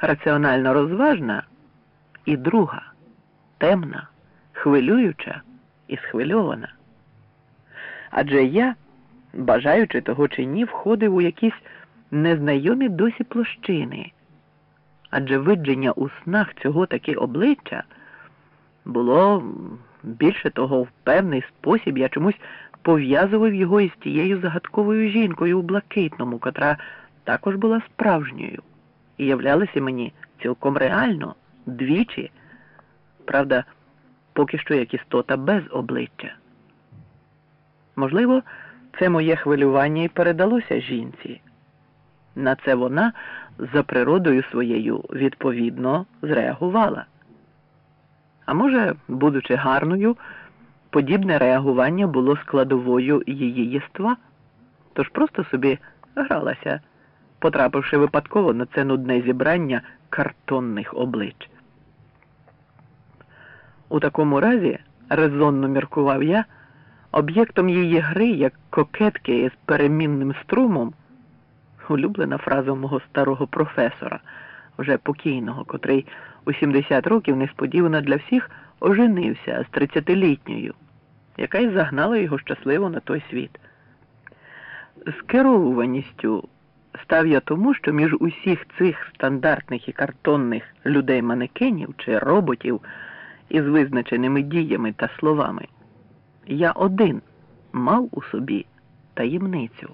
раціонально розважна, і друга темна, хвилююча і схвильована. Адже я, бажаючи того чи ні, входив у якісь незнайомі досі площини, адже видження у снах цього таки обличчя було більше того, в певний спосіб я чомусь пов'язував його із тією загадковою жінкою у блакитному, котра також була справжньою і являлася мені цілком реально двічі, правда, поки що як істота без обличчя. Можливо, це моє хвилювання і передалося жінці. На це вона за природою своєю відповідно зреагувала. А може, будучи гарною, подібне реагування було складовою її єства, тож просто собі гралася, потрапивши випадково на це нудне зібрання картонних облич. У такому разі, резонно міркував я, об'єктом її гри, як кокетки з перемінним струмом, улюблена фраза мого старого професора, вже покійного, котрий у 70 років несподівано для всіх оженився з 30-літньою, яка й загнала його щасливо на той світ. З керованістю став я тому, що між усіх цих стандартних і картонних людей-манекенів чи роботів із визначеними діями та словами, я один мав у собі таємницю,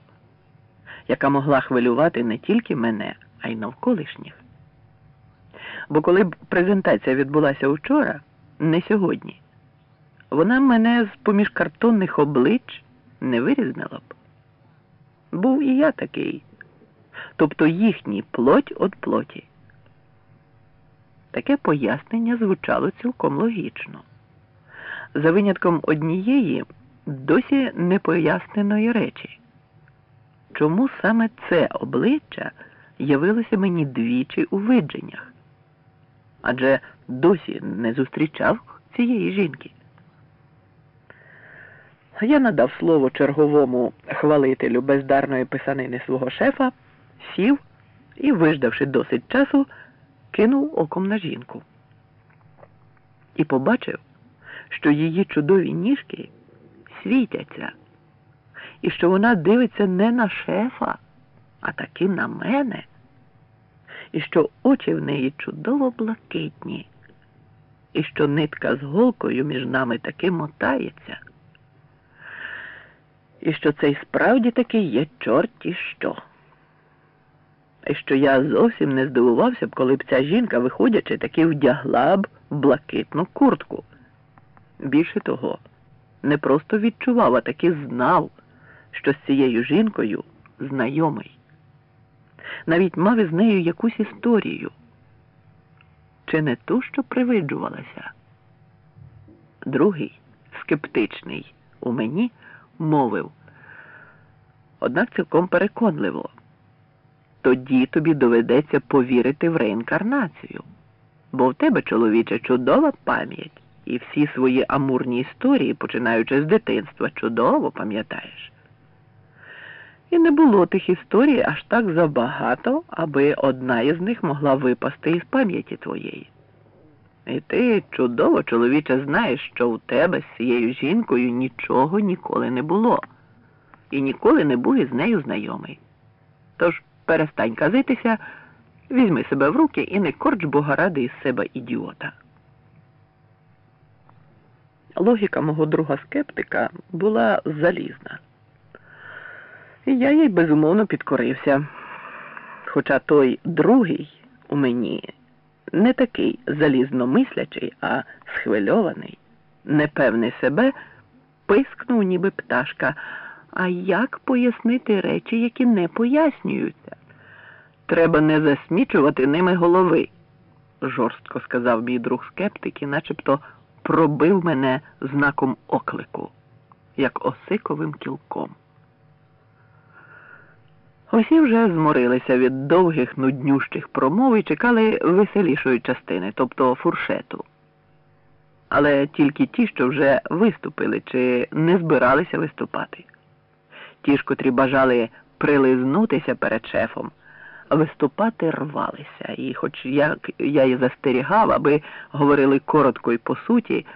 яка могла хвилювати не тільки мене, а й навколишніх. Бо коли б презентація відбулася вчора, не сьогодні, вона мене з поміж картонних облич не вирізнила б. Був і я такий, тобто їхній плоть від плоті. Таке пояснення звучало цілком логічно. За винятком однієї досі непоясненої речі. Чому саме це обличчя явилося мені двічі у видженнях? адже досі не зустрічав цієї жінки. Я надав слово черговому хвалителю бездарної писанини свого шефа, сів і, виждавши досить часу, кинув оком на жінку. І побачив, що її чудові ніжки світяться, і що вона дивиться не на шефа, а таки на мене і що очі в неї чудово блакитні, і що нитка з голкою між нами таки мотається, і що це й справді таки є чорті що. Що я зовсім не здивувався б, коли б ця жінка, виходячи, таки вдягла б блакитну куртку. Більше того, не просто відчував, а таки знав, що з цією жінкою знайомий навіть мав із нею якусь історію. Чи не ту, що привиджувалася? Другий, скептичний, у мені мовив, однак цілком переконливо. Тоді тобі доведеться повірити в реінкарнацію, бо в тебе, чоловіче, чудова пам'ять, і всі свої амурні історії, починаючи з дитинства, чудово пам'ятаєш. І не було тих історій аж так забагато, аби одна із них могла випасти із пам'яті твоєї. І ти чудово, чоловіче, знаєш, що у тебе з цією жінкою нічого ніколи не було, і ніколи не був із нею знайомий. Тож перестань казитися, візьми себе в руки і не корч бога ради із себе ідіота. Логіка мого друга скептика була залізна. І я їй безумовно підкорився. Хоча той другий у мені не такий залізно мислячий, а схвильований, непевний себе, пискнув, ніби пташка. А як пояснити речі, які не пояснюються? Треба не засмічувати ними голови, жорстко сказав мій друг скептик і начебто пробив мене знаком оклику, як осиковим кілком. Усі вже зморилися від довгих нуднющих промов і чекали веселішої частини, тобто фуршету. Але тільки ті, що вже виступили чи не збиралися виступати. Ті ж, котрі бажали прилизнутися перед шефом, виступати рвалися, і хоч як я і застерігав, аби говорили коротко і по суті,